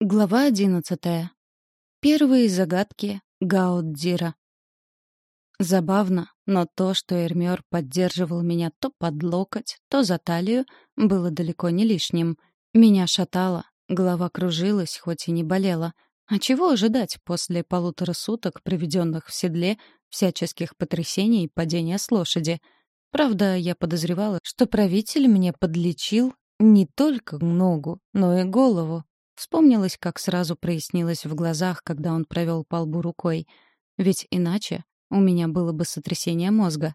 Глава одиннадцатая. Первые загадки Гауддира. Забавно, но то, что Эрмёр поддерживал меня то под локоть, то за талию, было далеко не лишним. Меня шатало, голова кружилась, хоть и не болела. А чего ожидать после полутора суток, проведенных в седле, всяческих потрясений и падения с лошади? Правда, я подозревала, что правитель мне подлечил не только ногу, но и голову, Вспомнилось, как сразу прояснилось в глазах, когда он провел по лбу рукой. Ведь иначе у меня было бы сотрясение мозга.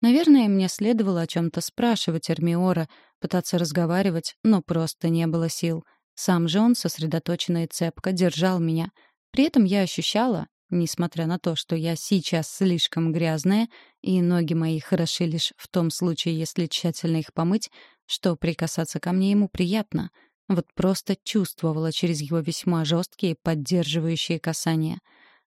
Наверное, мне следовало о чем-то спрашивать Эрмиора, пытаться разговаривать, но просто не было сил. Сам же он сосредоточенно и цепко держал меня. При этом я ощущала, несмотря на то, что я сейчас слишком грязная, и ноги мои хороши лишь в том случае, если тщательно их помыть, что прикасаться ко мне ему приятно — вот просто чувствовала через его весьма жесткие поддерживающие касания.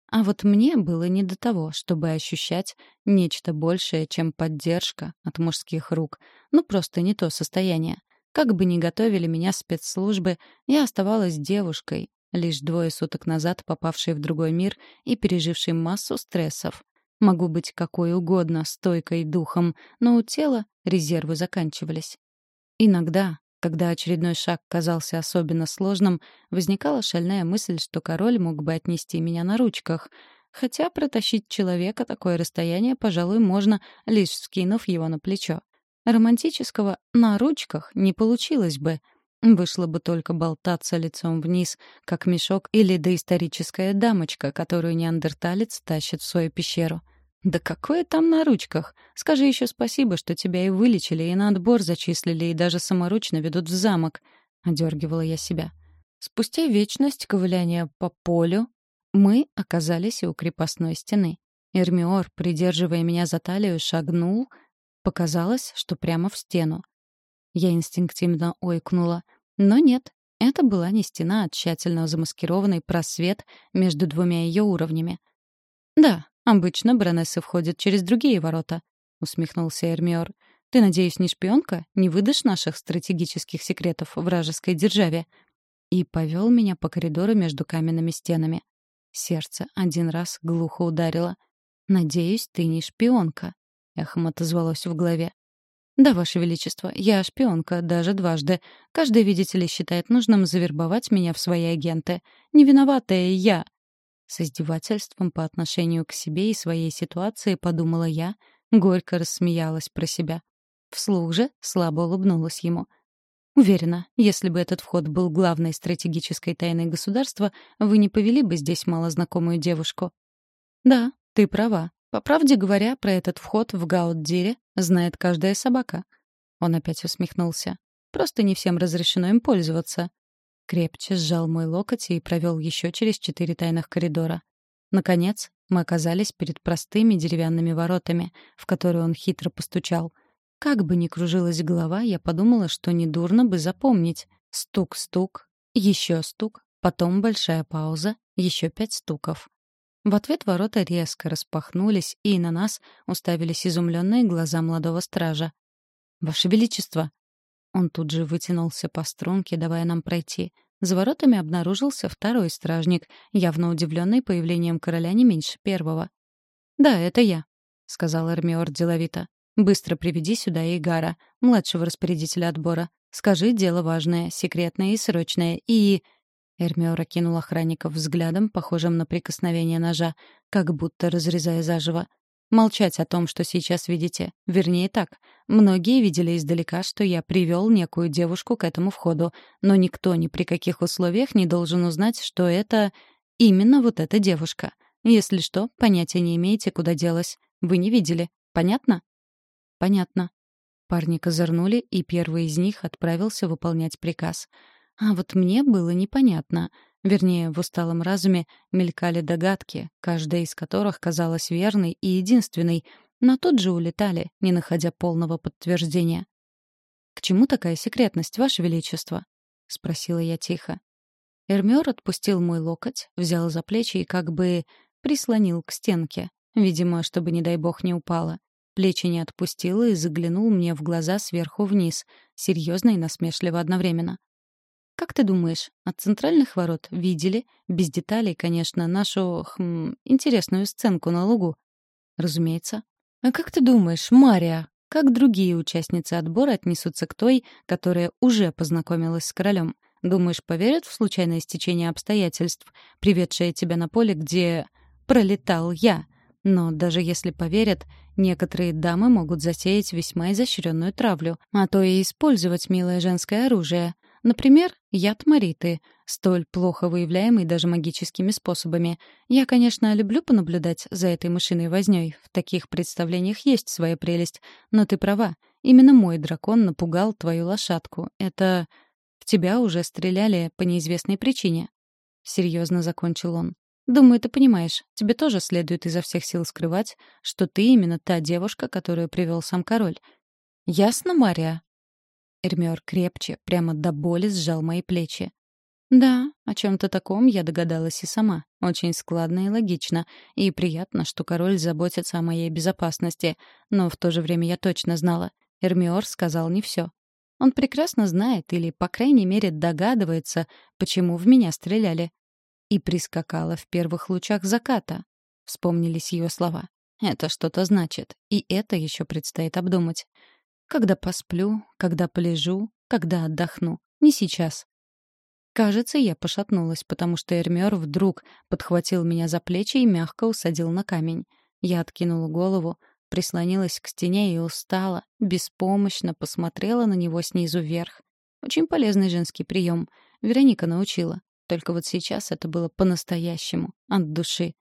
А вот мне было не до того, чтобы ощущать нечто большее, чем поддержка от мужских рук. Ну, просто не то состояние. Как бы ни готовили меня спецслужбы, я оставалась девушкой, лишь двое суток назад попавшей в другой мир и пережившей массу стрессов. Могу быть какой угодно, стойкой духом, но у тела резервы заканчивались. Иногда, когда очередной шаг казался особенно сложным, возникала шальная мысль, что король мог бы отнести меня на ручках. Хотя протащить человека такое расстояние, пожалуй, можно, лишь скинув его на плечо. Романтического «на ручках» не получилось бы. Вышло бы только болтаться лицом вниз, как мешок или доисторическая дамочка, которую неандерталец тащит в свою пещеру. «Да какое там на ручках? Скажи еще спасибо, что тебя и вылечили, и на отбор зачислили, и даже саморучно ведут в замок», — одергивала я себя. Спустя вечность ковыляния по полю мы оказались у крепостной стены. Эрмиор, придерживая меня за талию, шагнул. Показалось, что прямо в стену. Я инстинктивно ойкнула. Но нет, это была не стена, а тщательно замаскированный просвет между двумя ее уровнями. Да, «Обычно баронессы входят через другие ворота», — усмехнулся Эрмиор. «Ты, надеюсь, не шпионка? Не выдашь наших стратегических секретов вражеской державе?» И повел меня по коридору между каменными стенами. Сердце один раз глухо ударило. «Надеюсь, ты не шпионка», — эхом отозвалось в голове. «Да, Ваше Величество, я шпионка, даже дважды. Каждый, видите ли, считает нужным завербовать меня в свои агенты. Не виноватая я, с издевательством по отношению к себе и своей ситуации подумала я, горько рассмеялась про себя. Вслух же слабо улыбнулась ему. Уверена, если бы этот вход был главной стратегической тайной государства, вы не повели бы здесь малознакомую девушку. Да, ты права. По правде говоря, про этот вход в Гауддире знает каждая собака. Он опять усмехнулся. Просто не всем разрешено им пользоваться крепче сжал мой локоть и провел еще через четыре тайных коридора. Наконец, мы оказались перед простыми деревянными воротами, в которые он хитро постучал. Как бы ни кружилась голова, я подумала, что недурно бы запомнить. Стук-стук, еще стук, потом большая пауза, еще пять стуков. В ответ ворота резко распахнулись, и на нас уставились изумленные глаза молодого стража. «Ваше Величество!» Он тут же вытянулся по струнке, давая нам пройти. За воротами обнаружился второй стражник, явно удивленный появлением короля не меньше первого. «Да, это я», — сказал Эрмиор деловито. «Быстро приведи сюда Игара, младшего распорядителя отбора. Скажи дело важное, секретное и срочное, и...» Эрмиор окинул охранников взглядом, похожим на прикосновение ножа, как будто разрезая заживо. Молчать о том, что сейчас видите. Вернее так. Многие видели издалека, что я привел некую девушку к этому входу, но никто ни при каких условиях не должен узнать, что это именно вот эта девушка. Если что, понятия не имеете, куда делась. Вы не видели. Понятно? Понятно. Парни козырнули, и первый из них отправился выполнять приказ. А вот мне было непонятно — Вернее, в усталом разуме мелькали догадки, каждая из которых казалась верной и единственной, но тут же улетали, не находя полного подтверждения. «К чему такая секретность, Ваше Величество?» — спросила я тихо. Эрмёр отпустил мой локоть, взял за плечи и как бы прислонил к стенке, видимо, чтобы, не дай бог, не упала. Плечи не отпустил и заглянул мне в глаза сверху вниз, серьезно и насмешливо одновременно. Как ты думаешь, от центральных ворот видели, без деталей, конечно, нашу, хм, интересную сценку на лугу? Разумеется. А как ты думаешь, Мария, как другие участницы отбора отнесутся к той, которая уже познакомилась с королем? Думаешь, поверят в случайное стечение обстоятельств, приведшее тебя на поле, где пролетал я? Но даже если поверят, некоторые дамы могут засеять весьма изощренную травлю, а то и использовать милое женское оружие — Например, яд Мариты, столь плохо выявляемый даже магическими способами. Я, конечно, люблю понаблюдать за этой мышиной вознёй. В таких представлениях есть своя прелесть. Но ты права. Именно мой дракон напугал твою лошадку. Это... В тебя уже стреляли по неизвестной причине. Серьезно закончил он. Думаю, ты понимаешь, тебе тоже следует изо всех сил скрывать, что ты именно та девушка, которую привел сам король. Ясно, Мария? Эрмёр крепче, прямо до боли сжал мои плечи. Да, о чем-то таком я догадалась и сама. Очень складно и логично. И приятно, что король заботится о моей безопасности. Но в то же время я точно знала. Эрмиор сказал не все. Он прекрасно знает или, по крайней мере, догадывается, почему в меня стреляли. И прискакала в первых лучах заката. Вспомнились ее слова. Это что-то значит. И это еще предстоит обдумать. Когда посплю, когда полежу, когда отдохну. Не сейчас. Кажется, я пошатнулась, потому что Эрмёр вдруг подхватил меня за плечи и мягко усадил на камень. Я откинула голову, прислонилась к стене и устала, беспомощно посмотрела на него снизу вверх. Очень полезный женский прием. Вероника научила. Только вот сейчас это было по-настоящему, от души.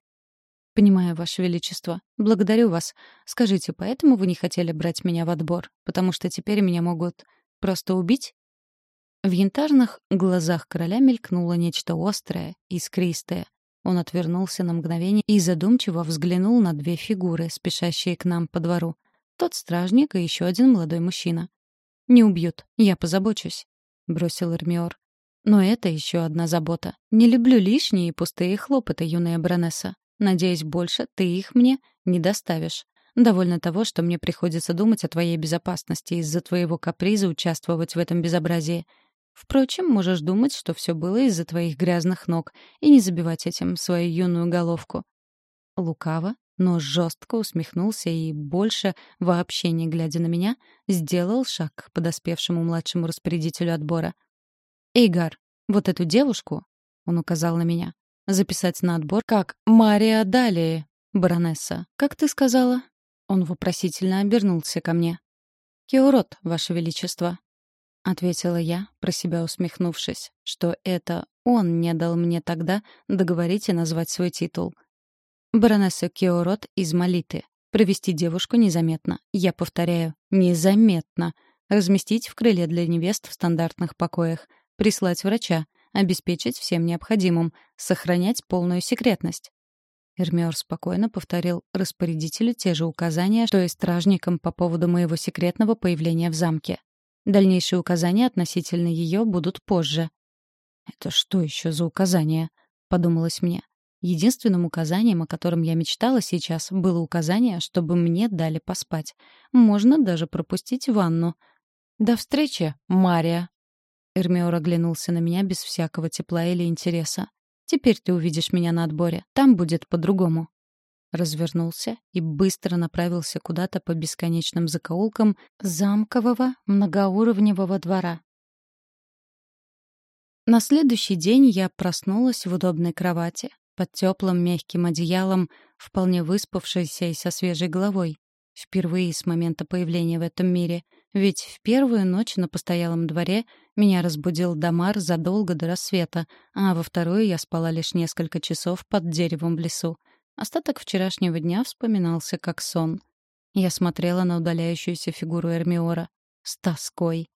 «Понимаю, Ваше Величество. Благодарю вас. Скажите, поэтому вы не хотели брать меня в отбор? Потому что теперь меня могут просто убить?» В янтарных глазах короля мелькнуло нечто острое, искристое. Он отвернулся на мгновение и задумчиво взглянул на две фигуры, спешащие к нам по двору. Тот стражник и еще один молодой мужчина. «Не убьют. Я позабочусь», — бросил Эрмиор. «Но это еще одна забота. Не люблю лишние и пустые хлопоты, юная баронесса. Надеюсь, больше ты их мне не доставишь. Довольно того, что мне приходится думать о твоей безопасности из-за твоего каприза участвовать в этом безобразии. Впрочем, можешь думать, что все было из-за твоих грязных ног, и не забивать этим свою юную головку. Лукаво, но жестко усмехнулся и, больше вообще не глядя на меня, сделал шаг к подоспевшему младшему распорядителю отбора. «Эйгар, вот эту девушку», — он указал на меня, Записать на отбор как «Мария Далии, баронесса». Как ты сказала?» Он вопросительно обернулся ко мне. «Кеурот, Ваше Величество», — ответила я, про себя усмехнувшись, что это он не дал мне тогда договорить и назвать свой титул. «Баронесса Кеурот из Малиты. Провести девушку незаметно. Я повторяю, незаметно. Разместить в крыле для невест в стандартных покоях. Прислать врача обеспечить всем необходимым, сохранять полную секретность. Эрмиор спокойно повторил распорядителю те же указания, что и стражникам по поводу моего секретного появления в замке. Дальнейшие указания относительно ее будут позже. «Это что еще за указания?» — подумалось мне. Единственным указанием, о котором я мечтала сейчас, было указание, чтобы мне дали поспать. Можно даже пропустить ванну. «До встречи, Мария!» Эрмиор оглянулся на меня без всякого тепла или интереса. «Теперь ты увидишь меня на отборе. Там будет по-другому». Развернулся и быстро направился куда-то по бесконечным закоулкам замкового многоуровневого двора. На следующий день я проснулась в удобной кровати, под теплым мягким одеялом, вполне выспавшейся и со свежей головой. Впервые с момента появления в этом мире — ведь в первую ночь на постоялом дворе меня разбудил Дамар задолго до рассвета, а во вторую я спала лишь несколько часов под деревом в лесу. Остаток вчерашнего дня вспоминался как сон. Я смотрела на удаляющуюся фигуру Эрмиора. С тоской.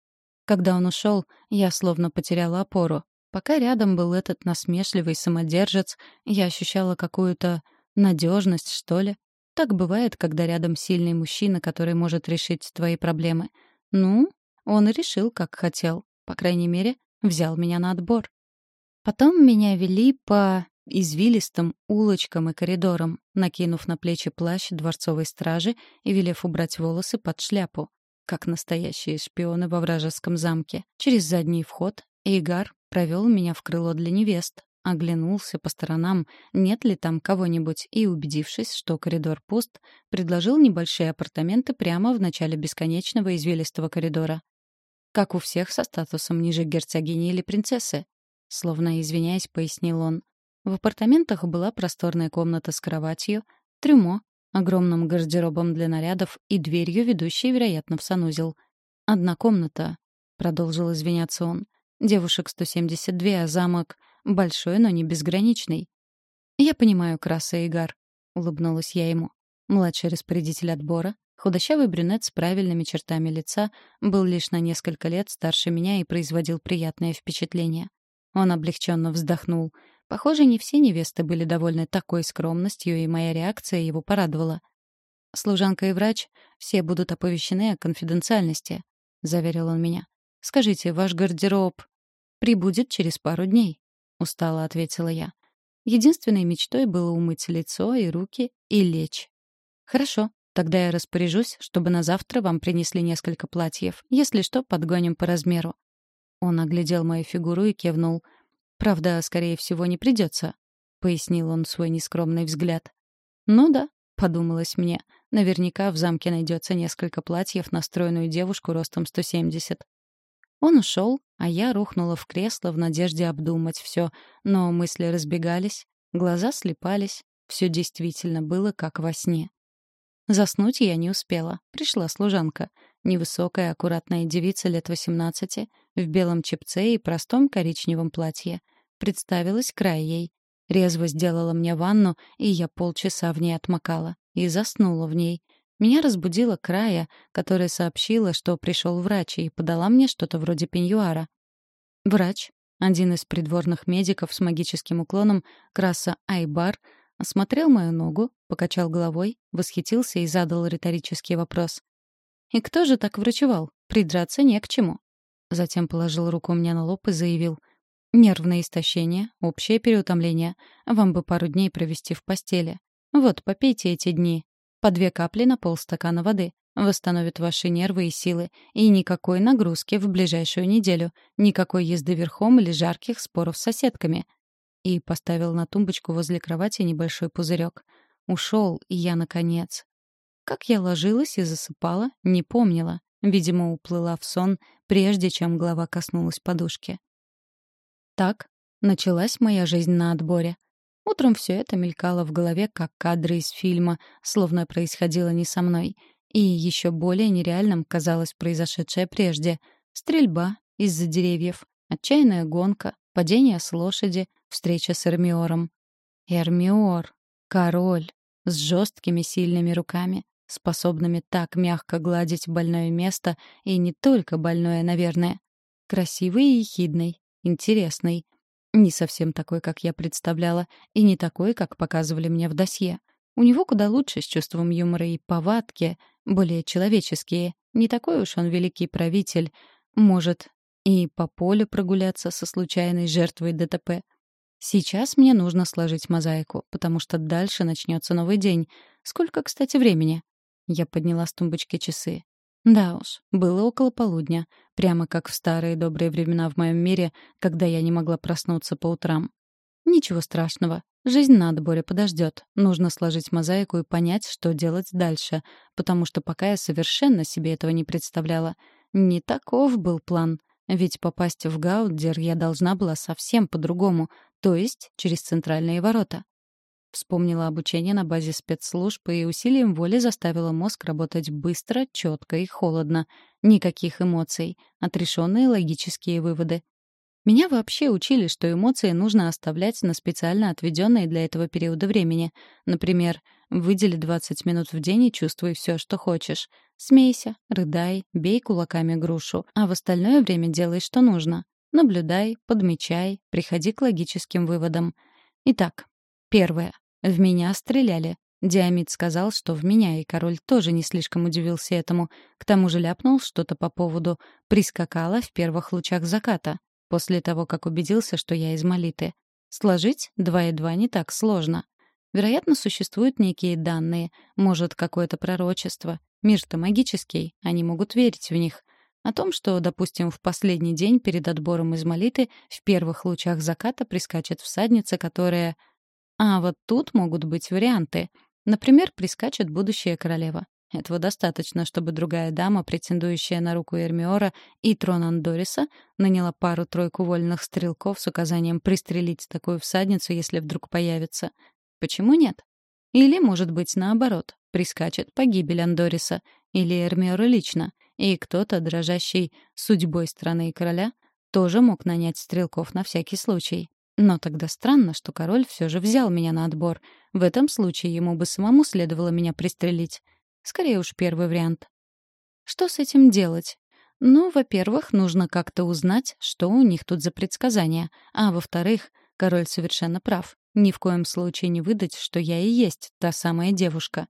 Когда он ушел, я словно потеряла опору. Пока рядом был этот насмешливый самодержец, я ощущала какую-то надежность, что ли. Так бывает, когда рядом сильный мужчина, который может решить твои проблемы — ну, он решил, как хотел. По крайней мере, взял меня на отбор. Потом меня вели по извилистым улочкам и коридорам, накинув на плечи плащ дворцовой стражи и велев убрать волосы под шляпу, как настоящие шпионы во вражеском замке. Через задний вход Эйгар провел меня в крыло для невест, оглянулся по сторонам, нет ли там кого-нибудь, и, убедившись, что коридор пуст, предложил небольшие апартаменты прямо в начале бесконечного извилистого коридора. Как у всех со статусом ниже герцогини или принцессы. Словно извиняясь, пояснил он. В апартаментах была просторная комната с кроватью, трюмо, огромным гардеробом для нарядов и дверью, ведущей, вероятно, в санузел. «Одна комната», — продолжил извиняться он. «Девушек 172, а замок большой, но не безграничный». «Я понимаю, Краса Игар», — улыбнулась я ему. Младший распорядитель отбора, худощавый брюнет с правильными чертами лица, был лишь на несколько лет старше меня и производил приятное впечатление. Он облегченно вздохнул — Похоже, не все невесты были довольны такой скромностью, и моя реакция его порадовала. «Служанка и врач все будут оповещены о конфиденциальности», — заверил он меня. «Скажите, ваш гардероб прибудет через пару дней», — устало ответила я. Единственной мечтой было умыть лицо и руки и лечь. «Хорошо, тогда я распоряжусь, чтобы на завтра вам принесли несколько платьев. Если что, подгоним по размеру». Он оглядел мою фигуру и кивнул — Правда, скорее всего, не придется, пояснил он свой нескромный взгляд. Ну да, подумалось мне. Наверняка в замке найдется несколько платьев на стройную девушку ростом 170. Он ушел, а я рухнула в кресло в надежде обдумать все, но мысли разбегались, глаза слепались, все действительно было как во сне. Заснуть я не успела. Пришла служанка. Невысокая, аккуратная девица лет 18, в белом чепце и простом коричневом платье. Представилась край ей. Резво сделала мне ванну, и я полчаса в ней отмокала. И заснула в ней. Меня разбудила края, которая сообщила, что пришел врач, и подала мне что-то вроде пеньюара. Врач, один из придворных медиков с магическим уклоном, Краса Айбар, осмотрел мою ногу, покачал головой, восхитился и задал риторический вопрос. «И кто же так врачевал? Придраться не к чему». Затем положил руку мне на лоб и заявил. «Нервное истощение, общее переутомление. Вам бы пару дней провести в постели. Вот, попейте эти дни. По две капли на полстакана воды. Восстановит ваши нервы и силы. И никакой нагрузки в ближайшую неделю. Никакой езды верхом или жарких споров с соседками». И поставил на тумбочку возле кровати небольшой пузырек. Ушел, и я, наконец. Как я ложилась и засыпала, не помнила. Видимо, уплыла в сон, прежде чем голова коснулась подушки. Так началась моя жизнь на отборе. Утром все это мелькало в голове, как кадры из фильма, словно происходило не со мной. И еще более нереальным казалось произошедшее прежде. Стрельба из-за деревьев, отчаянная гонка, падение с лошади, встреча с Эрмиором. Эрмиор, король, с жесткими сильными руками, способными так мягко гладить больное место, и не только больное, наверное. Красивый и ехидный, интересный. Не совсем такой, как я представляла, и не такой, как показывали мне в досье. У него куда лучше с чувством юмора и повадки, более человеческие. Не такой уж он великий правитель. Может, и по полю прогуляться со случайной жертвой ДТП. Сейчас мне нужно сложить мозаику, потому что дальше начнется новый день. Сколько, кстати, времени? Я подняла с тумбочки часы. Да уж, было около полудня, прямо как в старые добрые времена в моем мире, когда я не могла проснуться по утрам. Ничего страшного. Жизнь на отборе подождет. Нужно сложить мозаику и понять, что делать дальше, потому что пока я совершенно себе этого не представляла. Не таков был план. Ведь попасть в Гауддер я должна была совсем по-другому, то есть через центральные ворота. Вспомнила обучение на базе спецслужб и усилием воли заставила мозг работать быстро, четко и холодно. Никаких эмоций, отрешенные логические выводы. Меня вообще учили, что эмоции нужно оставлять на специально отведенные для этого периоды времени. Например, выдели 20 минут в день и чувствуй все, что хочешь. Смейся, рыдай, бей кулаками грушу, а в остальное время делай, что нужно. Наблюдай, подмечай, приходи к логическим выводам. Итак, Первое. В меня стреляли. Диамид сказал, что в меня, и король тоже не слишком удивился этому. К тому же ляпнул что-то по поводу «прискакала в первых лучах заката», после того, как убедился, что я из молиты. Сложить два и два не так сложно. Вероятно, существуют некие данные, может, какое-то пророчество. Мир-то магический, они могут верить в них. О том, что, допустим, в последний день перед отбором из Молиты в первых лучах заката прискачет всадница, которая... А вот тут могут быть варианты. Например, прискачет будущая королева. Этого достаточно, чтобы другая дама, претендующая на руку Эрмиора и трон Андориса, наняла пару-тройку вольных стрелков с указанием пристрелить такую всадницу, если вдруг появится. Почему нет? Или, может быть, наоборот, прискачет погибель Андориса или Эрмиора лично, и кто-то, дрожащий судьбой страны и короля, тоже мог нанять стрелков на всякий случай. Но тогда странно, что король все же взял меня на отбор. В этом случае ему бы самому следовало меня пристрелить. Скорее уж первый вариант. Что с этим делать? Ну, во-первых, нужно как-то узнать, что у них тут за предсказания. А во-вторых, король совершенно прав. Ни в коем случае не выдать, что я и есть та самая девушка.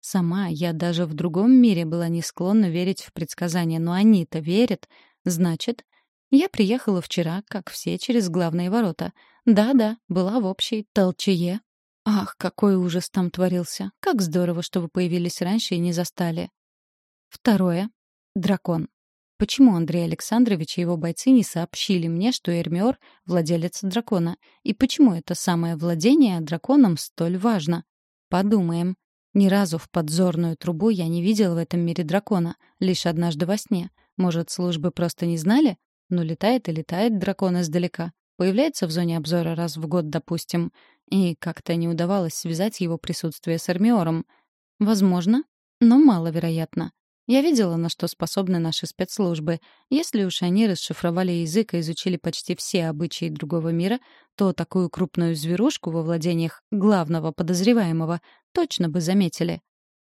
Сама я даже в другом мире была не склонна верить в предсказания, но они-то верят. Значит, я приехала вчера, как все, через главные ворота. Да-да, была в общей толчее Ах, какой ужас там творился. Как здорово, что вы появились раньше и не застали. Второе. Дракон. Почему Андрей Александрович и его бойцы не сообщили мне, что Эрмиор — владелец дракона? И почему это самое владение драконом столь важно? Подумаем. Ни разу в подзорную трубу я не видел в этом мире дракона, лишь однажды во сне. Может, службы просто не знали? Но летает и летает дракон издалека. Появляется в зоне обзора раз в год, допустим, и как-то не удавалось связать его присутствие с Армиором. Возможно, но маловероятно. Я видела, на что способны наши спецслужбы. Если уж они расшифровали язык и изучили почти все обычаи другого мира, то такую крупную зверушку во владениях главного подозреваемого точно бы заметили.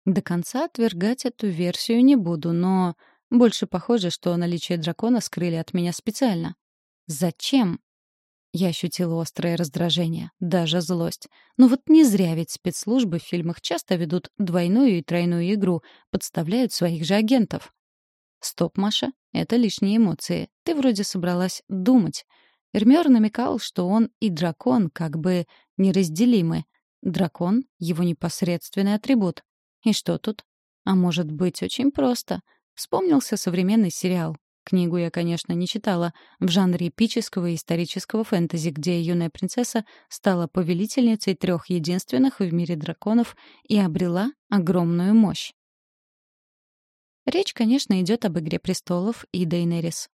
До конца отвергать эту версию не буду, но больше похоже, что наличие дракона скрыли от меня специально. Зачем? Я ощутила острое раздражение, даже злость. Но вот не зря ведь спецслужбы в фильмах часто ведут двойную и тройную игру, подставляют своих же агентов. Стоп, Маша, это лишние эмоции. Ты вроде собралась думать. Эрмёр намекал, что он и дракон как бы неразделимы. Дракон — его непосредственный атрибут. И что тут? А может быть, очень просто. Вспомнился современный сериал Книгу я, конечно, не читала, в жанре эпического и исторического фэнтези, где юная принцесса стала повелительницей трех единственных в мире драконов и обрела огромную мощь. Речь, конечно, идет об «Игре престолов» и Дейнерис.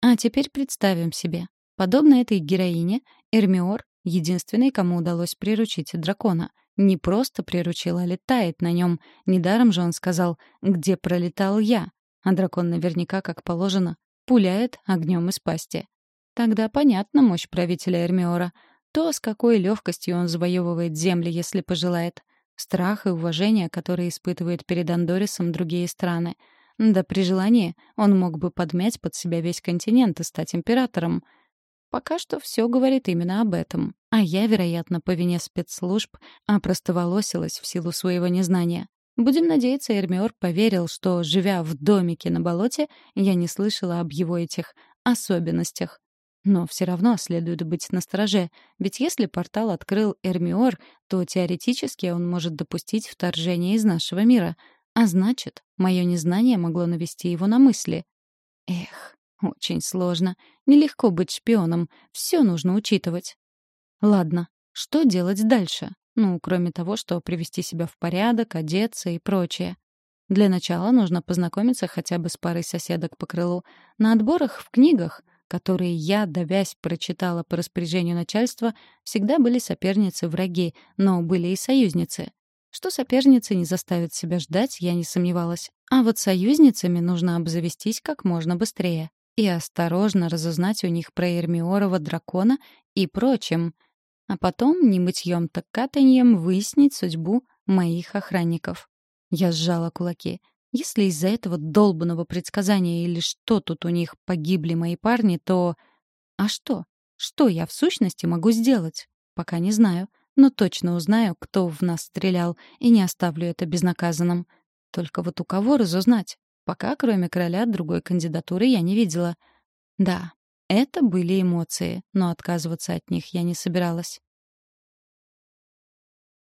А теперь представим себе. Подобно этой героине, Эрмиор — единственный, кому удалось приручить дракона. Не просто приручил, а летает на нем. Недаром же он сказал «Где пролетал я?», а дракон наверняка, как положено, пуляет огнем из пасти. Тогда понятна мощь правителя Эрмиора. То, с какой легкостью он завоевывает земли, если пожелает. Страх и уважение, которые испытывают перед Андорисом другие страны. Да при желании он мог бы подмять под себя весь континент и стать императором. Пока что все говорит именно об этом. А я, вероятно, по вине спецслужб опростоволосилась в силу своего незнания. Будем надеяться, Эрмиор поверил, что, живя в домике на болоте, я не слышала об его этих особенностях. Но все равно следует быть настороже, ведь если портал открыл Эрмиор, то теоретически он может допустить вторжение из нашего мира. А значит, мое незнание могло навести его на мысли. Эх, очень сложно. Нелегко быть шпионом. Все нужно учитывать. Ладно, что делать дальше? Ну, кроме того, что привести себя в порядок, одеться и прочее. Для начала нужно познакомиться хотя бы с парой соседок по крылу. На отборах в книгах, которые я, давясь, прочитала по распоряжению начальства, всегда были соперницы-враги, но были и союзницы. Что соперницы не заставят себя ждать, я не сомневалась. А вот союзницами нужно обзавестись как можно быстрее и осторожно разузнать у них про Эрмиорова дракона и прочим — а потом, не мытьем, так катаньем, выяснить судьбу моих охранников. Я сжала кулаки. Если из-за этого долбанного предсказания или что тут у них погибли мои парни, то... А что? Что я в сущности могу сделать? Пока не знаю, но точно узнаю, кто в нас стрелял, и не оставлю это безнаказанным. Только вот у кого разузнать? Пока, кроме короля, другой кандидатуры я не видела. Да, это были эмоции, но отказываться от них я не собиралась.